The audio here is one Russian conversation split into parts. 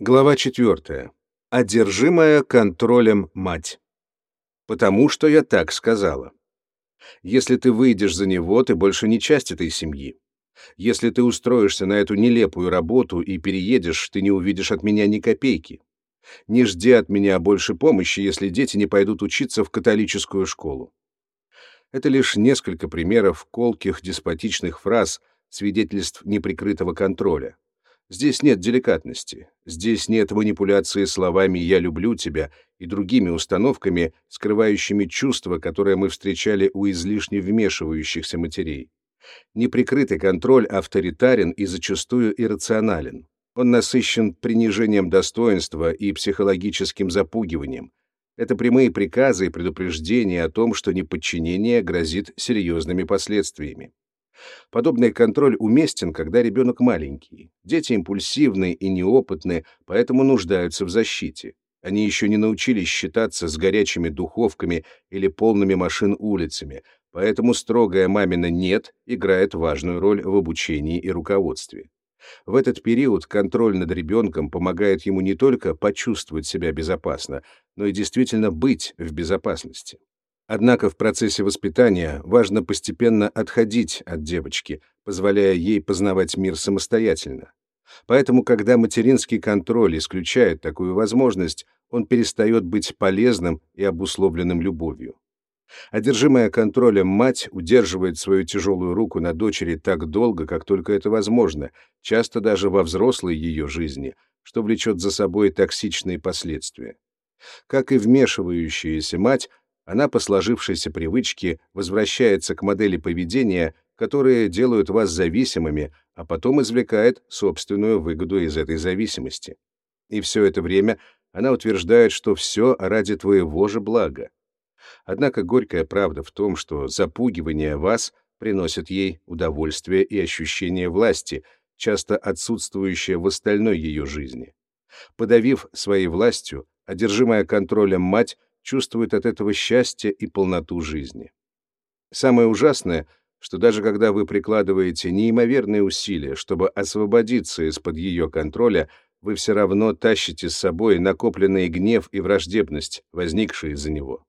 Глава 4. Одержимая контролем мать. Потому что я так сказала. Если ты выйдешь за него, ты больше не часть этой семьи. Если ты устроишься на эту нелепую работу и переедешь, ты не увидишь от меня ни копейки. Не жди от меня больше помощи, если дети не пойдут учиться в католическую школу. Это лишь несколько примеров колких деспотичных фраз, свидетельств неприкрытого контроля. Здесь нет деликатности, здесь нет манипуляции словами «я люблю тебя» и другими установками, скрывающими чувства, которые мы встречали у излишне вмешивающихся матерей. Неприкрытый контроль авторитарен и зачастую иррационален. Он насыщен принижением достоинства и психологическим запугиванием. Это прямые приказы и предупреждения о том, что неподчинение грозит серьезными последствиями. Подобный контроль уместен, когда ребенок маленький. Дети импульсивны и неопытны, поэтому нуждаются в защите. Они еще не научились считаться с горячими духовками или полными машин улицами, поэтому строгая мамина «нет» играет важную роль в обучении и руководстве. В этот период контроль над ребенком помогает ему не только почувствовать себя безопасно, но и действительно быть в безопасности. Однако в процессе воспитания важно постепенно отходить от девочки, позволяя ей познавать мир самостоятельно. Поэтому, когда материнский контроль исключает такую возможность, он перестает быть полезным и обусловленным любовью. Одержимая контролем мать удерживает свою тяжелую руку на дочери так долго, как только это возможно, часто даже во взрослой ее жизни, что влечет за собой токсичные последствия. Как и вмешивающаяся мать, она по сложившейся привычке возвращается к модели поведения, которые делают вас зависимыми, а потом извлекает собственную выгоду из этой зависимости. И все это время она утверждает, что все ради твоего же блага. Однако горькая правда в том, что запугивание вас приносит ей удовольствие и ощущение власти, часто отсутствующее в остальной ее жизни. Подавив своей властью, одержимая контролем мать чувствует от этого счастье и полноту жизни. Самое ужасное, что даже когда вы прикладываете неимоверные усилия, чтобы освободиться из-под ее контроля, вы все равно тащите с собой накопленный гнев и враждебность, возникшие из-за него.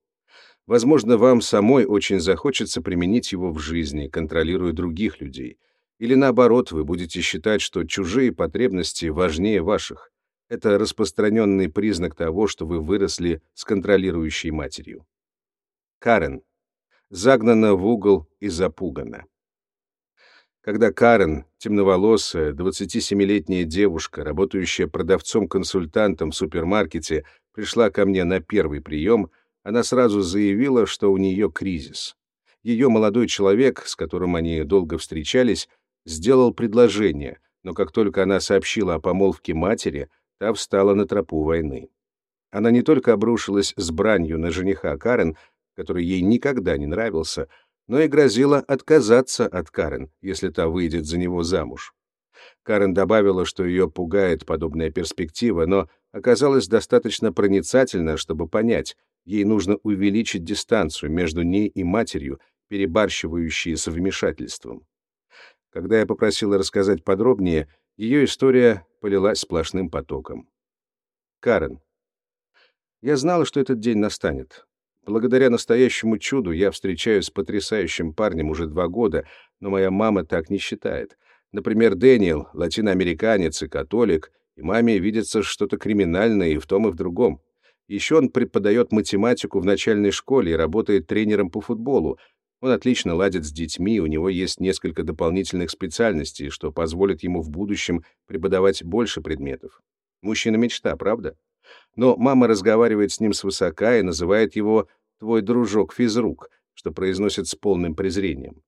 Возможно, вам самой очень захочется применить его в жизни, контролируя других людей. Или наоборот, вы будете считать, что чужие потребности важнее ваших. Это распространенный признак того, что вы выросли с контролирующей матерью. Карен. Загнана в угол и запугана. Когда Карен, темноволосая, 27-летняя девушка, работающая продавцом-консультантом в супермаркете, пришла ко мне на первый прием, она сразу заявила, что у нее кризис. Ее молодой человек, с которым они долго встречались, сделал предложение, но как только она сообщила о помолвке матери, та встала на тропу войны. Она не только обрушилась с бранью на жениха Карен, который ей никогда не нравился, но и грозила отказаться от Карен, если та выйдет за него замуж. Карен добавила, что ее пугает подобная перспектива, но оказалась достаточно проницательна, чтобы понять, ей нужно увеличить дистанцию между ней и матерью, перебарщивающей с вмешательством. Когда я попросила рассказать подробнее, ее история полилась сплошным потоком. Карен. Я знала, что этот день настанет. Благодаря настоящему чуду я встречаюсь с потрясающим парнем уже два года, но моя мама так не считает. Например, Дэниел, латиноамериканец и католик, и маме видится что-то криминальное и в том, и в другом. Еще он преподает математику в начальной школе и работает тренером по футболу, он отлично ладит с детьми, у него есть несколько дополнительных специальностей, что позволит ему в будущем преподавать больше предметов. Мужчина-мечта, правда? Но мама разговаривает с ним свысока и называет его «твой дружок-физрук», что произносит с полным презрением.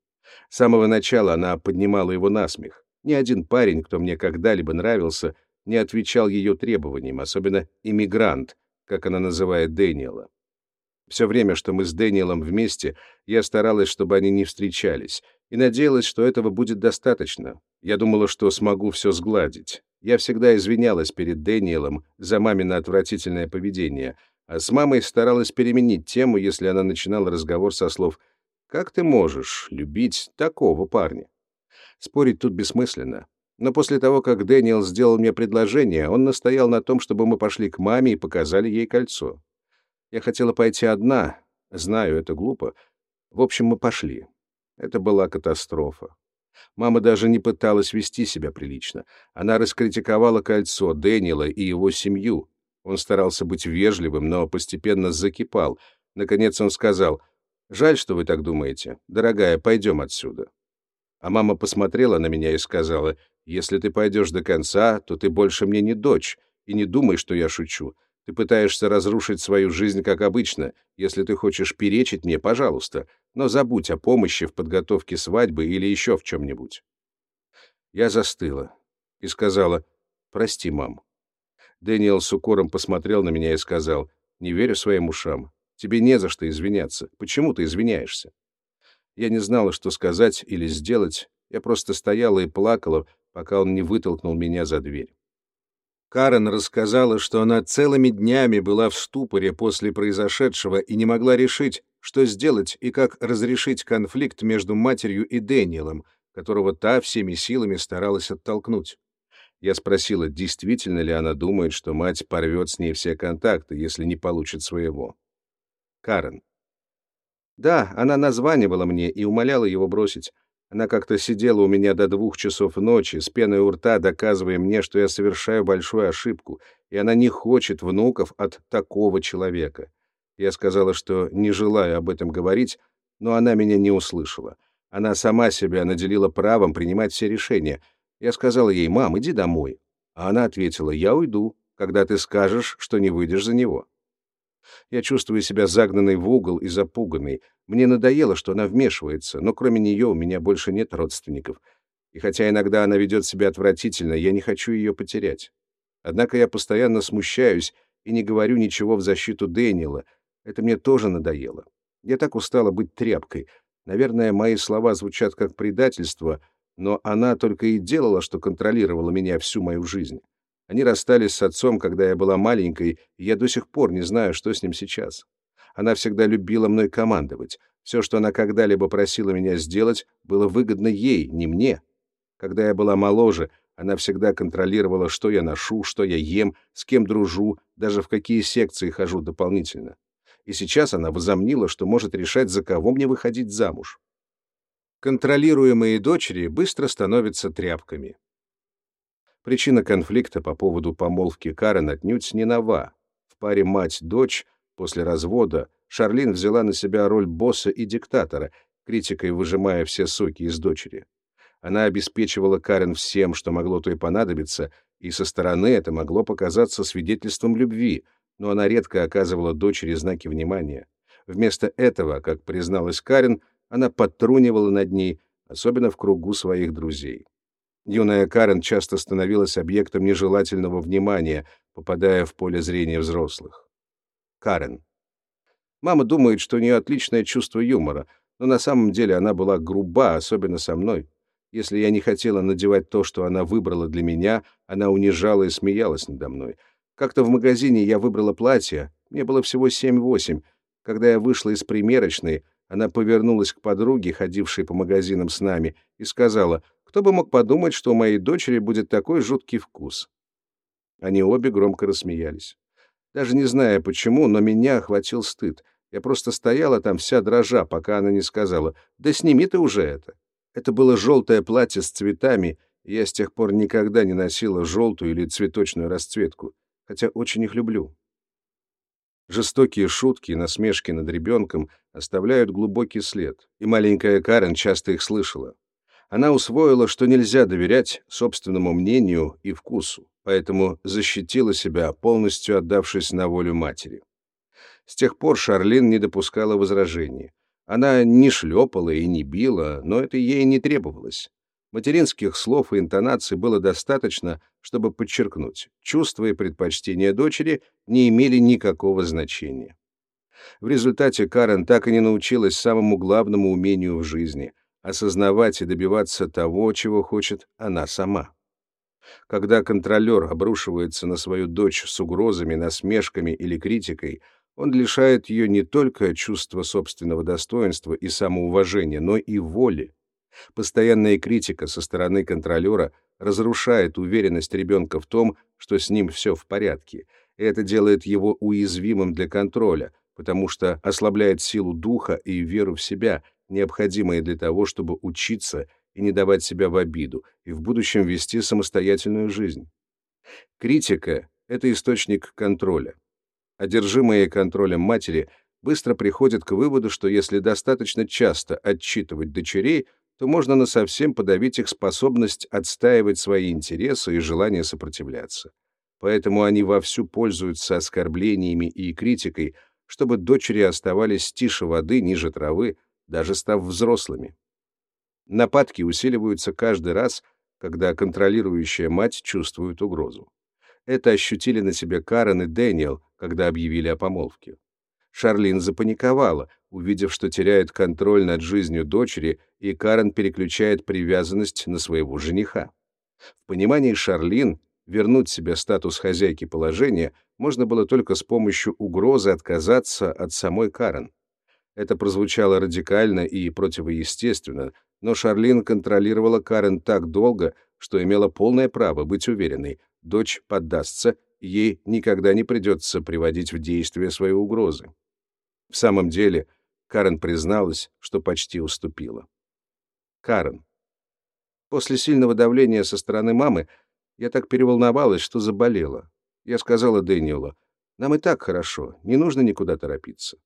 С самого начала она поднимала его на смех. Ни один парень, кто мне когда-либо нравился, не отвечал ее требованиям, особенно иммигрант, как она называет Дэниела. Все время, что мы с Дэниелом вместе, я старалась, чтобы они не встречались, и надеялась, что этого будет достаточно. Я думала, что смогу все сгладить. Я всегда извинялась перед Дэниелом за мамино отвратительное поведение, а с мамой старалась переменить тему, если она начинала разговор со слов «Как ты можешь любить такого парня?» Спорить тут бессмысленно. Но после того, как Дэниел сделал мне предложение, он настоял на том, чтобы мы пошли к маме и показали ей кольцо. Я хотела пойти одна, знаю, это глупо. В общем, мы пошли. Это была катастрофа. Мама даже не пыталась вести себя прилично. Она раскритиковала кольцо Дэниела и его семью. Он старался быть вежливым, но постепенно закипал. Наконец он сказал, «Жаль, что вы так думаете. Дорогая, пойдем отсюда». А мама посмотрела на меня и сказала, «Если ты пойдешь до конца, то ты больше мне не дочь, и не думай, что я шучу. Ты пытаешься разрушить свою жизнь, как обычно. Если ты хочешь перечить мне, пожалуйста, но забудь о помощи в подготовке свадьбы или еще в чем-нибудь». Я застыла и сказала, «Прости, мам». Дэниел с укором посмотрел на меня и сказал, «Не верю своим ушам. Тебе не за что извиняться. Почему ты извиняешься?» Я не знала, что сказать или сделать. Я просто стояла и плакала, пока он не вытолкнул меня за дверь. Карен рассказала, что она целыми днями была в ступоре после произошедшего и не могла решить, что сделать и как разрешить конфликт между матерью и Дэниелом, которого та всеми силами старалась оттолкнуть. Я спросила, действительно ли она думает, что мать порвет с ней все контакты, если не получит своего. Карен. Да, она названивала мне и умоляла его бросить. Она как-то сидела у меня до двух часов ночи, с пеной у рта, доказывая мне, что я совершаю большую ошибку, и она не хочет внуков от такого человека. Я сказала, что не желаю об этом говорить, но она меня не услышала. Она сама себя наделила правом принимать все решения. Я сказала ей, «Мам, иди домой». А она ответила, «Я уйду, когда ты скажешь, что не выйдешь за него». Я чувствую себя загнанной в угол и запуганной. Мне надоело, что она вмешивается, но кроме нее у меня больше нет родственников. И хотя иногда она ведет себя отвратительно, я не хочу ее потерять. Однако я постоянно смущаюсь и не говорю ничего в защиту Дэниела. Это мне тоже надоело. Я так устала быть тряпкой. Наверное, мои слова звучат как предательство, но она только и делала, что контролировала меня всю мою жизнь. Они расстались с отцом, когда я была маленькой, и я до сих пор не знаю, что с ним сейчас. Она всегда любила мной командовать. Все, что она когда-либо просила меня сделать, было выгодно ей, не мне. Когда я была моложе, она всегда контролировала, что я ношу, что я ем, с кем дружу, даже в какие секции хожу дополнительно. И сейчас она возомнила, что может решать, за кого мне выходить замуж. Контролируемые дочери быстро становятся тряпками. Причина конфликта по поводу помолвки Карен отнюдь не нова. В паре мать-дочь после развода Шарлин взяла на себя роль босса и диктатора, критикой выжимая все соки из дочери. Она обеспечивала Карен всем, что могло той понадобиться, и со стороны это могло показаться свидетельством любви, но она редко оказывала дочери знаки внимания. Вместо этого, как призналась Карен, она подтрунивала над ней, особенно в кругу своих друзей. Юная Карен часто становилась объектом нежелательного внимания, попадая в поле зрения взрослых. Карен. Мама думает, что у нее отличное чувство юмора, но на самом деле она была груба, особенно со мной. Если я не хотела надевать то, что она выбрала для меня, она унижала и смеялась надо мной. Как-то в магазине я выбрала платье, мне было всего семь-восемь. Когда я вышла из примерочной, она повернулась к подруге, ходившей по магазинам с нами, и сказала, кто бы мог подумать, что у моей дочери будет такой жуткий вкус? Они обе громко рассмеялись. Даже не зная почему, но меня охватил стыд. Я просто стояла там вся дрожа, пока она не сказала «Да сними ты уже это». Это было желтое платье с цветами, я с тех пор никогда не носила желтую или цветочную расцветку, хотя очень их люблю. Жестокие шутки и насмешки над ребенком оставляют глубокий след, и маленькая Карен часто их слышала. Она усвоила, что нельзя доверять собственному мнению и вкусу, поэтому защитила себя, полностью отдавшись на волю матери. С тех пор Шарлин не допускала возражений. Она не шлепала и не била, но это ей не требовалось. Материнских слов и интонаций было достаточно, чтобы подчеркнуть, чувства и предпочтения дочери не имели никакого значения. В результате Карен так и не научилась самому главному умению в жизни осознавать и добиваться того, чего хочет она сама. Когда контролер обрушивается на свою дочь с угрозами, насмешками или критикой, он лишает ее не только чувства собственного достоинства и самоуважения, но и воли. Постоянная критика со стороны контролера разрушает уверенность ребенка в том, что с ним все в порядке, и это делает его уязвимым для контроля, потому что ослабляет силу духа и веру в себя, необходимые для того, чтобы учиться и не давать себя в обиду, и в будущем вести самостоятельную жизнь. Критика — это источник контроля. Одержимые контролем матери быстро приходят к выводу, что если достаточно часто отчитывать дочерей, то можно насовсем подавить их способность отстаивать свои интересы и желание сопротивляться. Поэтому они вовсю пользуются оскорблениями и критикой, чтобы дочери оставались тише воды, ниже травы, даже став взрослыми. Нападки усиливаются каждый раз, когда контролирующая мать чувствует угрозу. Это ощутили на себе Карен и Дэниел, когда объявили о помолвке. Шарлин запаниковала, увидев, что теряет контроль над жизнью дочери, и Карен переключает привязанность на своего жениха. В понимании Шарлин вернуть себе статус хозяйки положения можно было только с помощью угрозы отказаться от самой Карен. Это прозвучало радикально и противоестественно, но Шарлин контролировала Карен так долго, что имела полное право быть уверенной, дочь поддастся, ей никогда не придется приводить в действие свои угрозы. В самом деле, Карен призналась, что почти уступила. Карен. После сильного давления со стороны мамы я так переволновалась, что заболела. Я сказала Дэниелу, нам и так хорошо, не нужно никуда торопиться.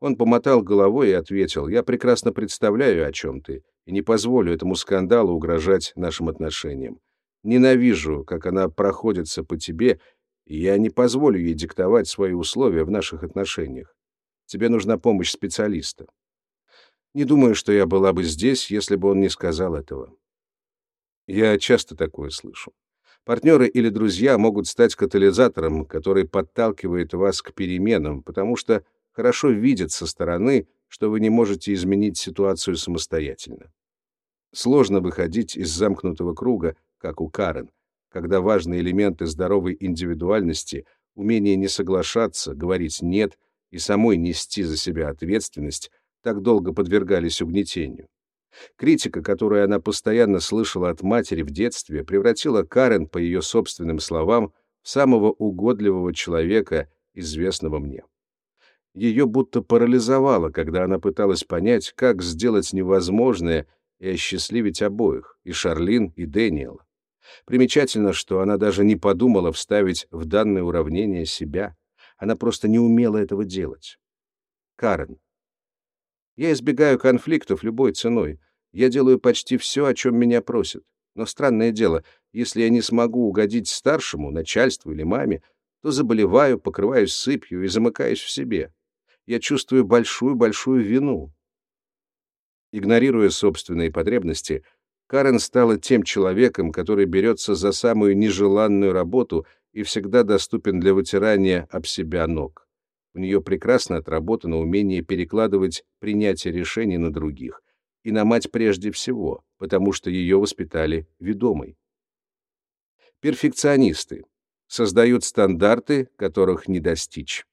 Он помотал головой и ответил, «Я прекрасно представляю, о чем ты, и не позволю этому скандалу угрожать нашим отношениям. Ненавижу, как она проходится по тебе, и я не позволю ей диктовать свои условия в наших отношениях. Тебе нужна помощь специалиста». Не думаю, что я была бы здесь, если бы он не сказал этого. Я часто такое слышу. Партнеры или друзья могут стать катализатором, который подталкивает вас к переменам, потому что хорошо видят со стороны, что вы не можете изменить ситуацию самостоятельно. Сложно выходить из замкнутого круга, как у Карен, когда важные элементы здоровой индивидуальности, умение не соглашаться, говорить «нет» и самой нести за себя ответственность, так долго подвергались угнетению. Критика, которую она постоянно слышала от матери в детстве, превратила Карен, по ее собственным словам, в самого угодливого человека, известного мне. Ее будто парализовало, когда она пыталась понять, как сделать невозможное и осчастливить обоих, и Шарлин, и Дэниела. Примечательно, что она даже не подумала вставить в данное уравнение себя. Она просто не умела этого делать. Карен. Я избегаю конфликтов любой ценой. Я делаю почти все, о чем меня просят. Но странное дело, если я не смогу угодить старшему, начальству или маме, то заболеваю, покрываюсь сыпью и замыкаюсь в себе я чувствую большую-большую вину. Игнорируя собственные потребности, Карен стала тем человеком, который берется за самую нежеланную работу и всегда доступен для вытирания об себя ног. У нее прекрасно отработано умение перекладывать принятие решений на других, и на мать прежде всего, потому что ее воспитали ведомой. Перфекционисты создают стандарты, которых не достичь.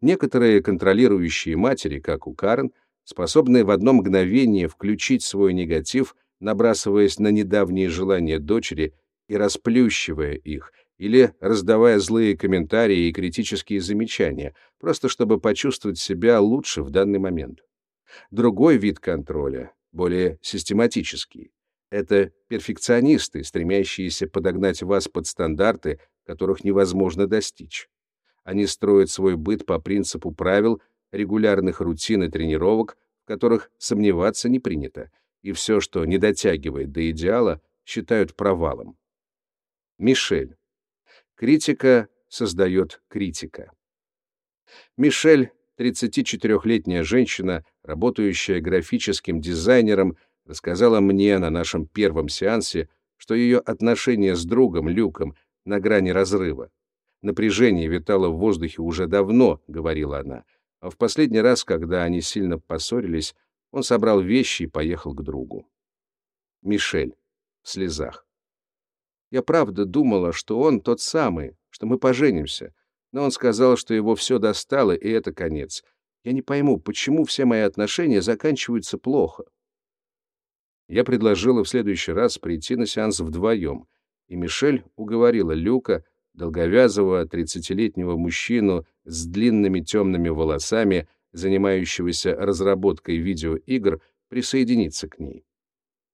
Некоторые контролирующие матери, как у Карен, способны в одно мгновение включить свой негатив, набрасываясь на недавние желания дочери и расплющивая их, или раздавая злые комментарии и критические замечания, просто чтобы почувствовать себя лучше в данный момент. Другой вид контроля, более систематический, это перфекционисты, стремящиеся подогнать вас под стандарты, которых невозможно достичь. Они строят свой быт по принципу правил, регулярных рутин и тренировок, в которых сомневаться не принято, и все, что не дотягивает до идеала, считают провалом. Мишель. Критика создает критика. Мишель, 34-летняя женщина, работающая графическим дизайнером, рассказала мне на нашем первом сеансе, что ее отношения с другом Люком на грани разрыва. Напряжение витало в воздухе уже давно, — говорила она. А в последний раз, когда они сильно поссорились, он собрал вещи и поехал к другу. Мишель. В слезах. Я правда думала, что он тот самый, что мы поженимся. Но он сказал, что его все достало, и это конец. Я не пойму, почему все мои отношения заканчиваются плохо. Я предложила в следующий раз прийти на сеанс вдвоем, и Мишель уговорила Люка, долговязого тридцатилетнего мужчину с длинными темными волосами, занимающегося разработкой видеоигр, присоединиться к ней.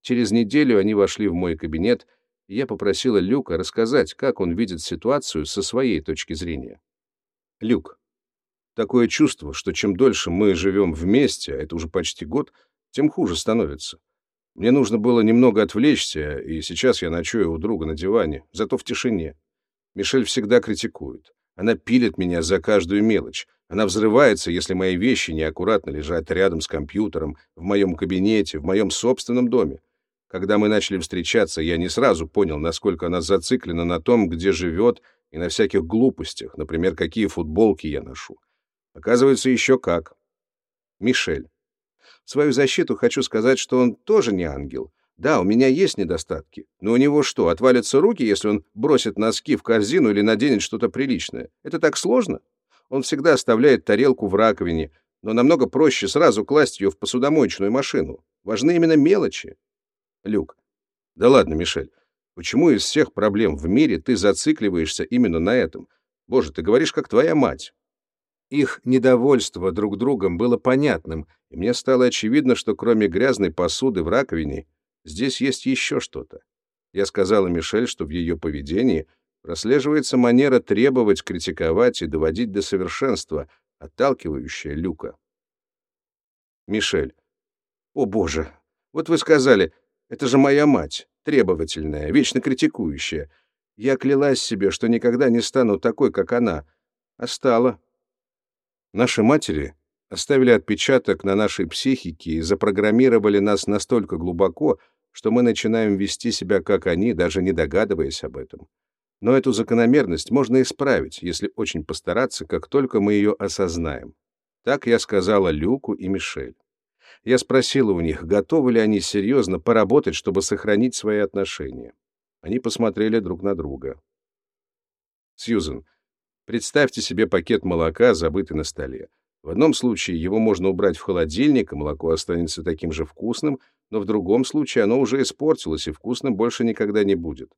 Через неделю они вошли в мой кабинет, и я попросила Люка рассказать, как он видит ситуацию со своей точки зрения. Люк, такое чувство, что чем дольше мы живем вместе, а это уже почти год, тем хуже становится. Мне нужно было немного отвлечься, и сейчас я ночую у друга на диване, зато в тишине. Мишель всегда критикует. Она пилит меня за каждую мелочь. Она взрывается, если мои вещи неаккуратно лежат рядом с компьютером, в моем кабинете, в моем собственном доме. Когда мы начали встречаться, я не сразу понял, насколько она зациклена на том, где живет, и на всяких глупостях, например, какие футболки я ношу. Оказывается, еще как. Мишель. В свою защиту хочу сказать, что он тоже не ангел. Да, у меня есть недостатки, но у него что, отвалятся руки, если он бросит носки в корзину или наденет что-то приличное? Это так сложно? Он всегда оставляет тарелку в раковине, но намного проще сразу класть ее в посудомоечную машину. Важны именно мелочи. Люк. Да ладно, Мишель. Почему из всех проблем в мире ты зацикливаешься именно на этом? Боже, ты говоришь, как твоя мать. Их недовольство друг другом было понятным, и мне стало очевидно, что кроме грязной посуды в раковине, здесь есть еще что-то. Я сказала Мишель, что в ее поведении прослеживается манера требовать, критиковать и доводить до совершенства, отталкивающая Люка. Мишель. О, боже, вот вы сказали, это же моя мать, требовательная, вечно критикующая. Я клялась себе, что никогда не стану такой, как она, а стала. Наши матери оставили отпечаток на нашей психике и запрограммировали нас настолько глубоко, что мы начинаем вести себя как они, даже не догадываясь об этом. Но эту закономерность можно исправить, если очень постараться, как только мы ее осознаем. Так я сказала Люку и Мишель. Я спросила у них, готовы ли они серьезно поработать, чтобы сохранить свои отношения. Они посмотрели друг на друга. Сьюзен, Представьте себе пакет молока, забытый на столе. В одном случае его можно убрать в холодильник, и молоко останется таким же вкусным, но в другом случае оно уже испортилось, и вкусным больше никогда не будет.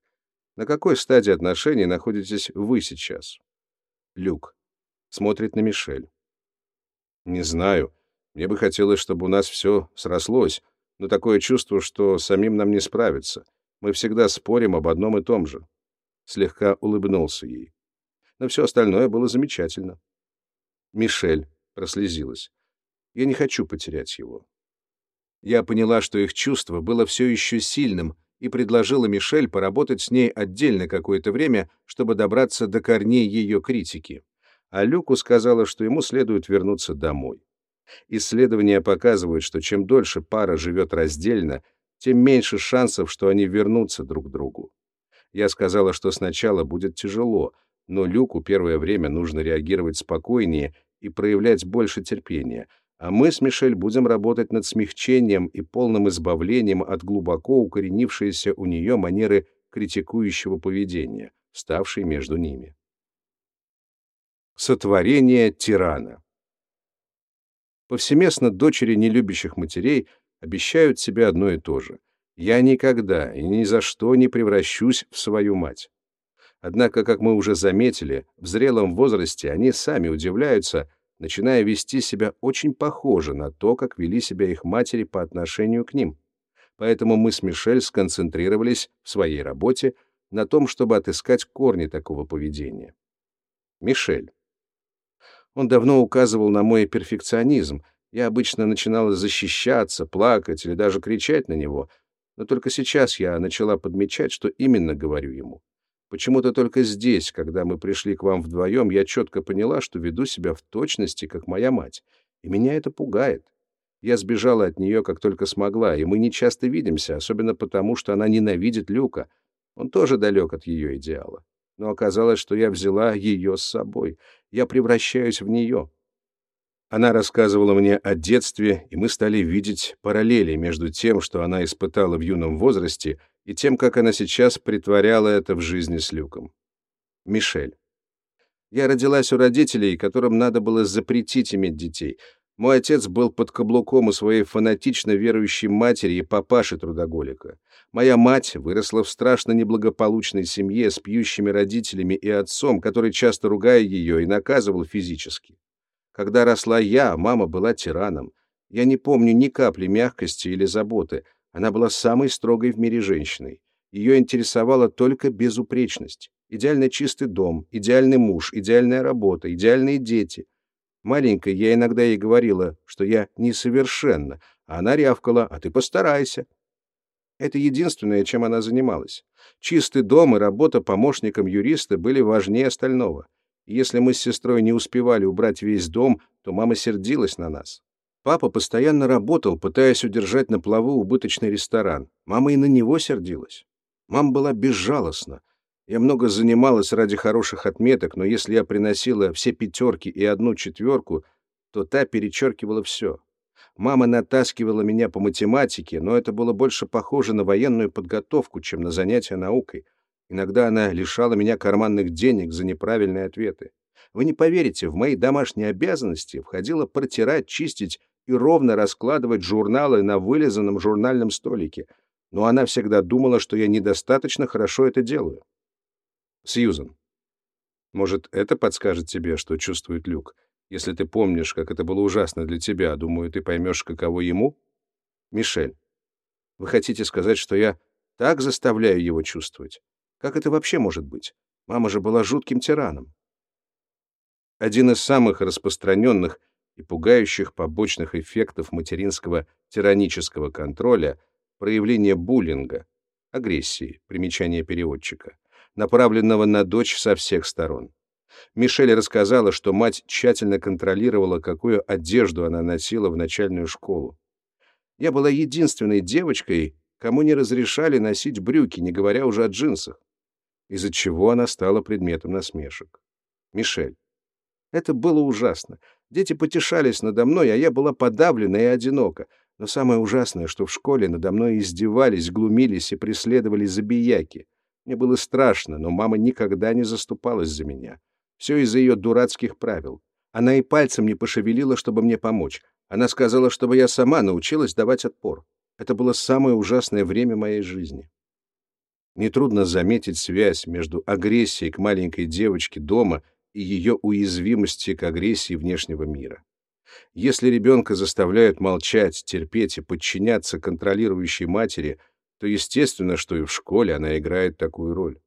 На какой стадии отношений находитесь вы сейчас? Люк. Смотрит на Мишель. Не знаю. Мне бы хотелось, чтобы у нас все срослось, но такое чувство, что самим нам не справиться. Мы всегда спорим об одном и том же. Слегка улыбнулся ей но все остальное было замечательно. Мишель прослезилась. Я не хочу потерять его. Я поняла, что их чувство было все еще сильным, и предложила Мишель поработать с ней отдельно какое-то время, чтобы добраться до корней ее критики. А Люку сказала, что ему следует вернуться домой. Исследования показывают, что чем дольше пара живет раздельно, тем меньше шансов, что они вернутся друг к другу. Я сказала, что сначала будет тяжело, но Люку первое время нужно реагировать спокойнее и проявлять больше терпения, а мы с Мишель будем работать над смягчением и полным избавлением от глубоко укоренившейся у нее манеры критикующего поведения, ставшей между ними. Сотворение тирана Повсеместно дочери нелюбящих матерей обещают себе одно и то же. «Я никогда и ни за что не превращусь в свою мать». Однако, как мы уже заметили, в зрелом возрасте они сами удивляются, начиная вести себя очень похоже на то, как вели себя их матери по отношению к ним. Поэтому мы с Мишель сконцентрировались в своей работе на том, чтобы отыскать корни такого поведения. Мишель. Он давно указывал на мой перфекционизм. Я обычно начинала защищаться, плакать или даже кричать на него, но только сейчас я начала подмечать, что именно говорю ему. Почему-то только здесь, когда мы пришли к вам вдвоем, я четко поняла, что веду себя в точности, как моя мать. И меня это пугает. Я сбежала от нее, как только смогла, и мы не часто видимся, особенно потому, что она ненавидит Люка. Он тоже далек от ее идеала. Но оказалось, что я взяла ее с собой. Я превращаюсь в нее. Она рассказывала мне о детстве, и мы стали видеть параллели между тем, что она испытала в юном возрасте, и тем, как она сейчас притворяла это в жизни с Люком. Мишель. Я родилась у родителей, которым надо было запретить иметь детей. Мой отец был под каблуком у своей фанатично верующей матери и папаши-трудоголика. Моя мать выросла в страшно неблагополучной семье с пьющими родителями и отцом, который часто ругая ее и наказывал физически. Когда росла я, мама была тираном. Я не помню ни капли мягкости или заботы. Она была самой строгой в мире женщиной. Ее интересовала только безупречность. Идеально чистый дом, идеальный муж, идеальная работа, идеальные дети. Маленькой я иногда ей говорила, что я несовершенна, а она рявкала, а ты постарайся. Это единственное, чем она занималась. Чистый дом и работа помощником юриста были важнее остального. если мы с сестрой не успевали убрать весь дом, то мама сердилась на нас. Папа постоянно работал, пытаясь удержать на плаву убыточный ресторан. Мама и на него сердилась. Мама была безжалостна. Я много занималась ради хороших отметок, но если я приносила все пятерки и одну четверку, то та перечеркивала все. Мама натаскивала меня по математике, но это было больше похоже на военную подготовку, чем на занятия наукой. Иногда она лишала меня карманных денег за неправильные ответы. Вы не поверите, в мои домашние обязанности входило протирать, чистить и ровно раскладывать журналы на вылизанном журнальном столике. Но она всегда думала, что я недостаточно хорошо это делаю. Сьюзен. Может, это подскажет тебе, что чувствует Люк? Если ты помнишь, как это было ужасно для тебя, думаю, ты поймешь, каково ему? Мишель. Вы хотите сказать, что я так заставляю его чувствовать? Как это вообще может быть? Мама же была жутким тираном. Один из самых распространенных и пугающих побочных эффектов материнского тиранического контроля — проявление буллинга, агрессии, примечание переводчика, направленного на дочь со всех сторон. Мишель рассказала, что мать тщательно контролировала, какую одежду она носила в начальную школу. Я была единственной девочкой, кому не разрешали носить брюки, не говоря уже о джинсах, из-за чего она стала предметом насмешек. Мишель. Это было ужасно. Дети потешались надо мной, а я была подавлена и одинока. Но самое ужасное, что в школе надо мной издевались, глумились и преследовали забияки. Мне было страшно, но мама никогда не заступалась за меня. Все из-за ее дурацких правил. Она и пальцем не пошевелила, чтобы мне помочь. Она сказала, чтобы я сама научилась давать отпор. Это было самое ужасное время моей жизни. Нетрудно заметить связь между агрессией к маленькой девочке дома и ее уязвимости к агрессии внешнего мира. Если ребенка заставляют молчать, терпеть и подчиняться контролирующей матери, то естественно, что и в школе она играет такую роль.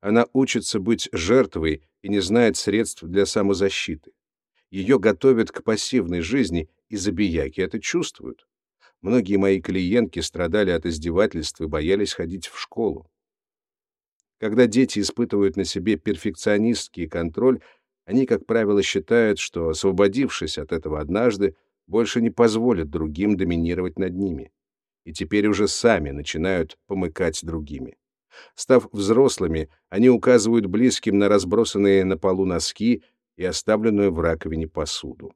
Она учится быть жертвой и не знает средств для самозащиты. Ее готовят к пассивной жизни, и забияки это чувствуют. Многие мои клиентки страдали от издевательств и боялись ходить в школу. Когда дети испытывают на себе перфекционистский контроль, они, как правило, считают, что, освободившись от этого однажды, больше не позволят другим доминировать над ними. И теперь уже сами начинают помыкать другими. Став взрослыми, они указывают близким на разбросанные на полу носки и оставленную в раковине посуду.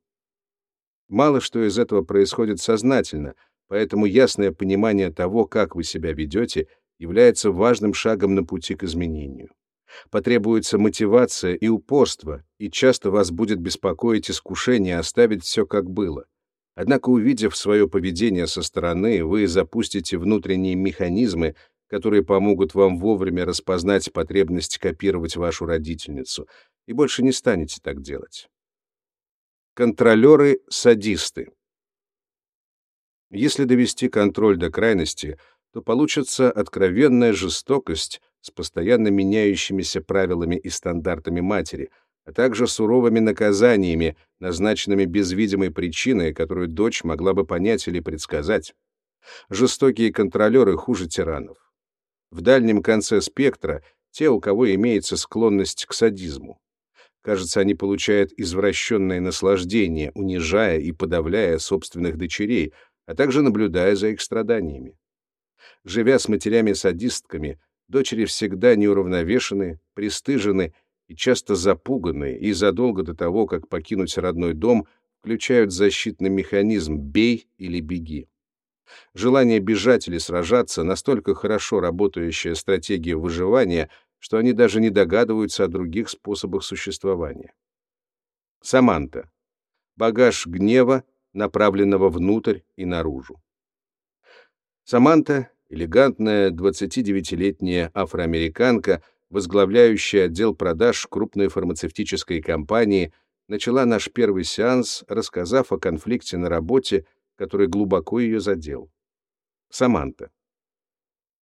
Мало что из этого происходит сознательно, поэтому ясное понимание того, как вы себя ведете, является важным шагом на пути к изменению. Потребуется мотивация и упорство, и часто вас будет беспокоить искушение оставить все как было. Однако, увидев свое поведение со стороны, вы запустите внутренние механизмы, которые помогут вам вовремя распознать потребность копировать вашу родительницу, и больше не станете так делать. Контролеры-садисты. Если довести контроль до крайности, то получится откровенная жестокость с постоянно меняющимися правилами и стандартами матери, а также суровыми наказаниями, назначенными без видимой причины, которую дочь могла бы понять или предсказать. Жестокие контролеры хуже тиранов. В дальнем конце спектра те, у кого имеется склонность к садизму. Кажется, они получают извращенное наслаждение, унижая и подавляя собственных дочерей, а также наблюдая за их страданиями. Живя с матерями-садистками, дочери всегда неуравновешены, пристыжены и часто запуганы, и задолго до того, как покинуть родной дом, включают защитный механизм «бей или беги». Желание бежать или сражаться — настолько хорошо работающая стратегия выживания, что они даже не догадываются о других способах существования. Саманта. Багаж гнева, направленного внутрь и наружу. Саманта, элегантная 29-летняя афроамериканка, возглавляющая отдел продаж крупной фармацевтической компании, начала наш первый сеанс, рассказав о конфликте на работе, который глубоко ее задел. Саманта.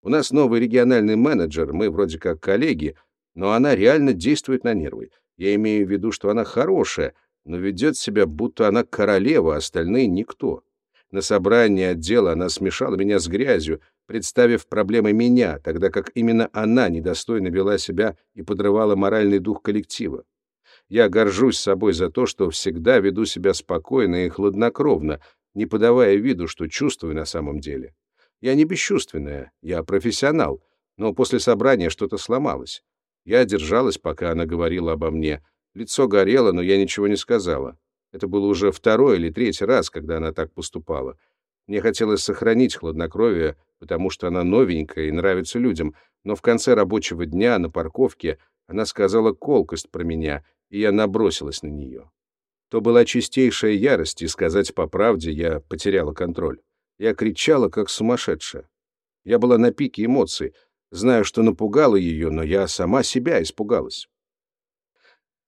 У нас новый региональный менеджер, мы вроде как коллеги, но она реально действует на нервы. Я имею в виду, что она хорошая, но ведет себя, будто она королева, а остальные — никто. На собрании отдела она смешала меня с грязью, представив проблемы меня, тогда как именно она недостойно вела себя и подрывала моральный дух коллектива. Я горжусь собой за то, что всегда веду себя спокойно и хладнокровно, не подавая виду, что чувствую на самом деле. Я не бесчувственная, я профессионал, но после собрания что-то сломалось. Я держалась, пока она говорила обо мне. Лицо горело, но я ничего не сказала. Это было уже второй или третий раз, когда она так поступала. Мне хотелось сохранить хладнокровие, потому что она новенькая и нравится людям, но в конце рабочего дня на парковке она сказала колкость про меня, и я набросилась на нее. То была чистейшая ярость, и сказать по правде, я потеряла контроль. Я кричала, как сумасшедшая. Я была на пике эмоций, знаю, что напугала ее, но я сама себя испугалась.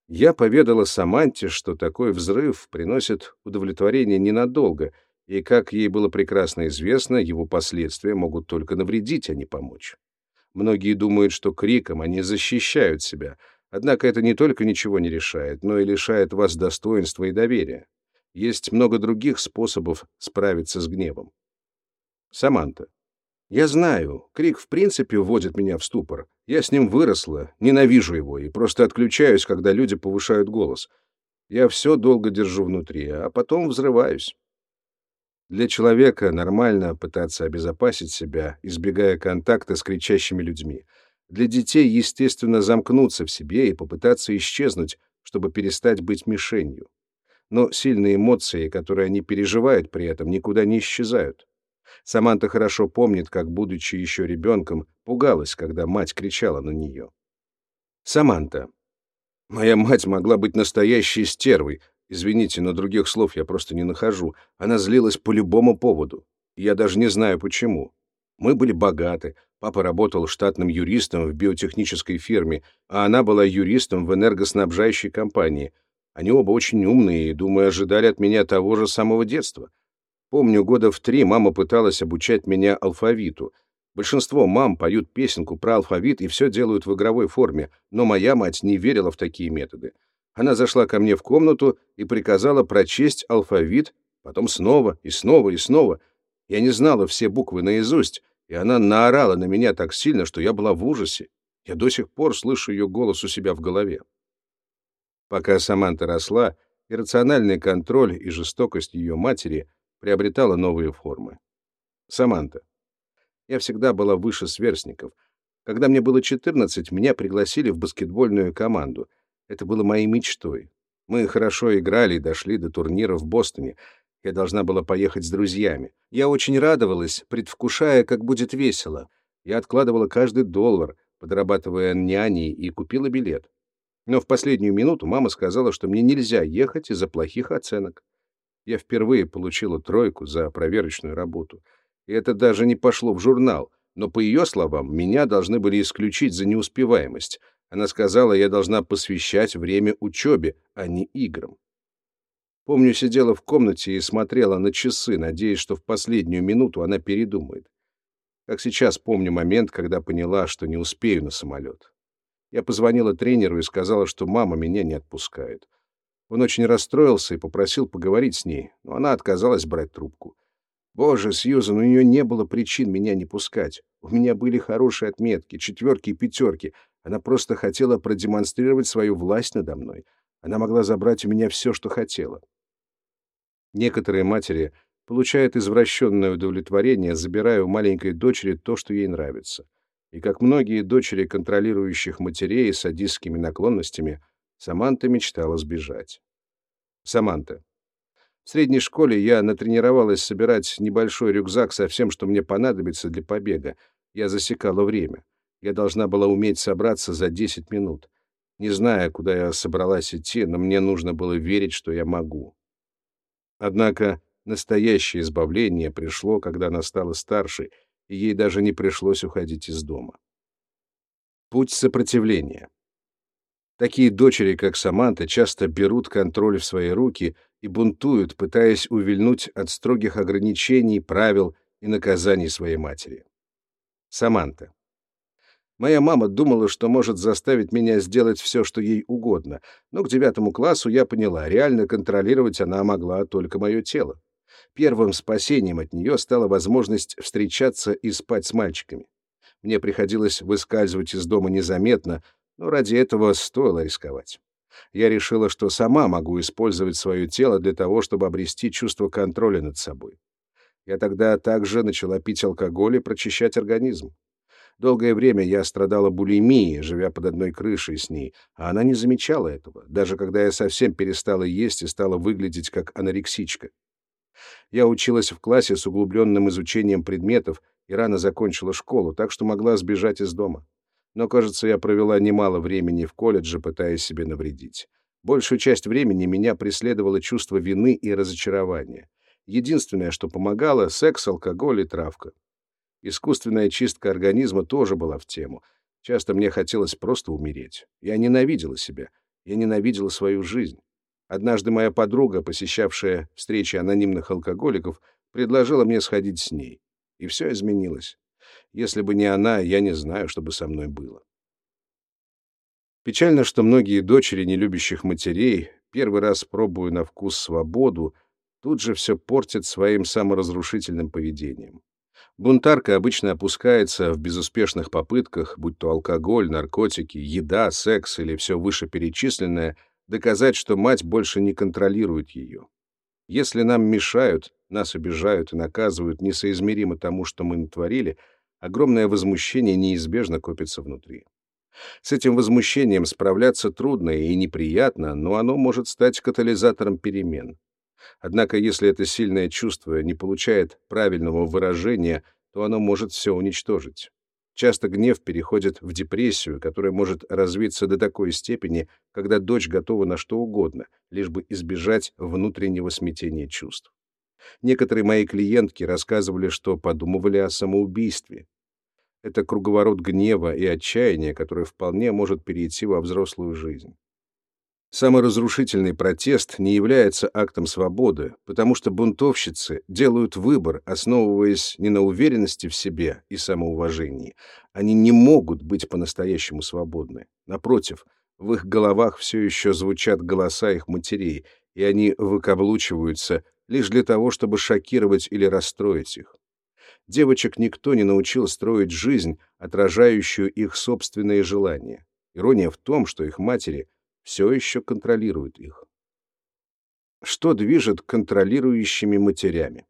Я поведала Саманте, что такой взрыв приносит удовлетворение ненадолго, и, как ей было прекрасно известно, его последствия могут только навредить, а не помочь. Многие думают, что криком они защищают себя, однако это не только ничего не решает, но и лишает вас достоинства и доверия. Есть много других способов справиться с гневом. Саманта. Я знаю, крик в принципе вводит меня в ступор. Я с ним выросла, ненавижу его и просто отключаюсь, когда люди повышают голос. Я все долго держу внутри, а потом взрываюсь. Для человека нормально пытаться обезопасить себя, избегая контакта с кричащими людьми. Для детей, естественно, замкнуться в себе и попытаться исчезнуть, чтобы перестать быть мишенью. Но сильные эмоции, которые они переживают при этом, никуда не исчезают. Саманта хорошо помнит, как, будучи еще ребенком, пугалась, когда мать кричала на нее. Саманта. Моя мать могла быть настоящей стервой. Извините, но других слов я просто не нахожу. Она злилась по любому поводу. Я даже не знаю, почему. Мы были богаты. Папа работал штатным юристом в биотехнической фирме, а она была юристом в энергоснабжающей компании. Они оба очень умные и, думаю, ожидали от меня того же самого детства. Помню, года в три мама пыталась обучать меня алфавиту. Большинство мам поют песенку про алфавит и все делают в игровой форме, но моя мать не верила в такие методы. Она зашла ко мне в комнату и приказала прочесть алфавит, потом снова и снова и снова. Я не знала все буквы наизусть, и она наорала на меня так сильно, что я была в ужасе. Я до сих пор слышу ее голос у себя в голове. Пока Саманта росла, иррациональный контроль и жестокость ее матери — приобретала новые формы. Саманта. Я всегда была выше сверстников. Когда мне было 14, меня пригласили в баскетбольную команду. Это было моей мечтой. Мы хорошо играли и дошли до турнира в Бостоне. Я должна была поехать с друзьями. Я очень радовалась, предвкушая, как будет весело. Я откладывала каждый доллар, подрабатывая няней, и купила билет. Но в последнюю минуту мама сказала, что мне нельзя ехать из-за плохих оценок. Я впервые получила тройку за проверочную работу. И это даже не пошло в журнал. Но, по ее словам, меня должны были исключить за неуспеваемость. Она сказала, я должна посвящать время учебе, а не играм. Помню, сидела в комнате и смотрела на часы, надеясь, что в последнюю минуту она передумает. Как сейчас помню момент, когда поняла, что не успею на самолет. Я позвонила тренеру и сказала, что мама меня не отпускает. Он очень расстроился и попросил поговорить с ней, но она отказалась брать трубку. Боже, Сьюзан, у нее не было причин меня не пускать. У меня были хорошие отметки, четверки и пятерки. Она просто хотела продемонстрировать свою власть надо мной. Она могла забрать у меня все, что хотела. Некоторые матери получают извращенное удовлетворение, забирая у маленькой дочери то, что ей нравится. И как многие дочери контролирующих матерей с садистскими наклонностями, Саманта мечтала сбежать. Саманта. В средней школе я натренировалась собирать небольшой рюкзак со всем, что мне понадобится для побега. Я засекала время. Я должна была уметь собраться за 10 минут. Не зная, куда я собралась идти, но мне нужно было верить, что я могу. Однако настоящее избавление пришло, когда она стала старше, и ей даже не пришлось уходить из дома. Путь сопротивления. Такие дочери, как Саманта, часто берут контроль в свои руки и бунтуют, пытаясь увильнуть от строгих ограничений, правил и наказаний своей матери. Саманта. Моя мама думала, что может заставить меня сделать все, что ей угодно, но к девятому классу я поняла, реально контролировать она могла только мое тело. Первым спасением от нее стала возможность встречаться и спать с мальчиками. Мне приходилось выскальзывать из дома незаметно, но ради этого стоило рисковать. Я решила, что сама могу использовать свое тело для того, чтобы обрести чувство контроля над собой. Я тогда также начала пить алкоголь и прочищать организм. Долгое время я страдала булимией, живя под одной крышей с ней, а она не замечала этого, даже когда я совсем перестала есть и стала выглядеть как анорексичка. Я училась в классе с углубленным изучением предметов и рано закончила школу, так что могла сбежать из дома. Но, кажется, я провела немало времени в колледже, пытаясь себе навредить. Большую часть времени меня преследовало чувство вины и разочарования. Единственное, что помогало — секс, алкоголь и травка. Искусственная чистка организма тоже была в тему. Часто мне хотелось просто умереть. Я ненавидела себя. Я ненавидела свою жизнь. Однажды моя подруга, посещавшая встречи анонимных алкоголиков, предложила мне сходить с ней. И все изменилось. Если бы не она, я не знаю, что бы со мной было. Печально, что многие дочери нелюбящих матерей, первый раз пробуя на вкус свободу, тут же все портят своим саморазрушительным поведением. Бунтарка обычно опускается в безуспешных попытках, будь то алкоголь, наркотики, еда, секс или все вышеперечисленное, доказать, что мать больше не контролирует ее. Если нам мешают, нас обижают и наказывают несоизмеримо тому, что мы натворили, огромное возмущение неизбежно копится внутри. С этим возмущением справляться трудно и неприятно, но оно может стать катализатором перемен. Однако, если это сильное чувство не получает правильного выражения, то оно может все уничтожить. Часто гнев переходит в депрессию, которая может развиться до такой степени, когда дочь готова на что угодно, лишь бы избежать внутреннего смятения чувств. Некоторые мои клиентки рассказывали, что подумывали о самоубийстве. Это круговорот гнева и отчаяния, который вполне может перейти во взрослую жизнь. Саморазрушительный протест не является актом свободы, потому что бунтовщицы делают выбор, основываясь не на уверенности в себе и самоуважении. Они не могут быть по-настоящему свободны. Напротив, в их головах все еще звучат голоса их матерей, и они выкаблучиваются лишь для того, чтобы шокировать или расстроить их. Девочек никто не научил строить жизнь, отражающую их собственные желания. Ирония в том, что их матери — все еще контролируют их. Что движет контролирующими матерями?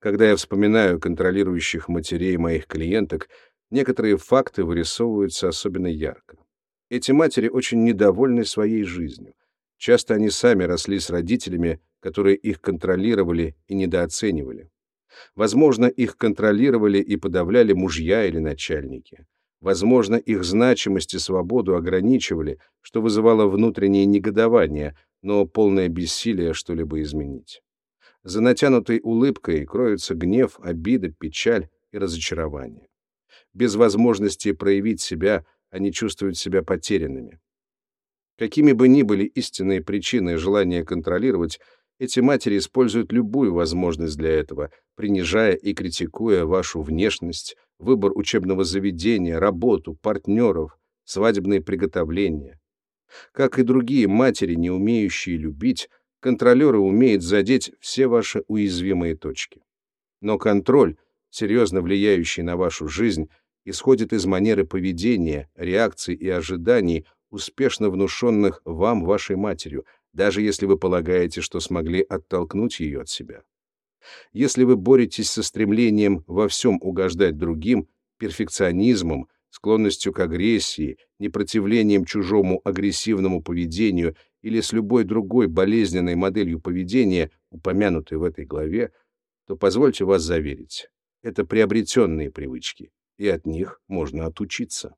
Когда я вспоминаю контролирующих матерей моих клиенток, некоторые факты вырисовываются особенно ярко. Эти матери очень недовольны своей жизнью. Часто они сами росли с родителями, которые их контролировали и недооценивали. Возможно, их контролировали и подавляли мужья или начальники. Возможно, их значимость и свободу ограничивали, что вызывало внутреннее негодование, но полное бессилие что-либо изменить. За натянутой улыбкой кроются гнев, обида, печаль и разочарование. Без возможности проявить себя они чувствуют себя потерянными. Какими бы ни были истинные причины желания контролировать, эти матери используют любую возможность для этого, принижая и критикуя вашу внешность, выбор учебного заведения, работу, партнеров, свадебные приготовления. Как и другие матери, не умеющие любить, контролеры умеют задеть все ваши уязвимые точки. Но контроль, серьезно влияющий на вашу жизнь, исходит из манеры поведения, реакций и ожиданий, успешно внушенных вам вашей матерью, даже если вы полагаете, что смогли оттолкнуть ее от себя. Если вы боретесь со стремлением во всем угождать другим, перфекционизмом, склонностью к агрессии, непротивлением чужому агрессивному поведению или с любой другой болезненной моделью поведения, упомянутой в этой главе, то позвольте вас заверить, это приобретенные привычки, и от них можно отучиться.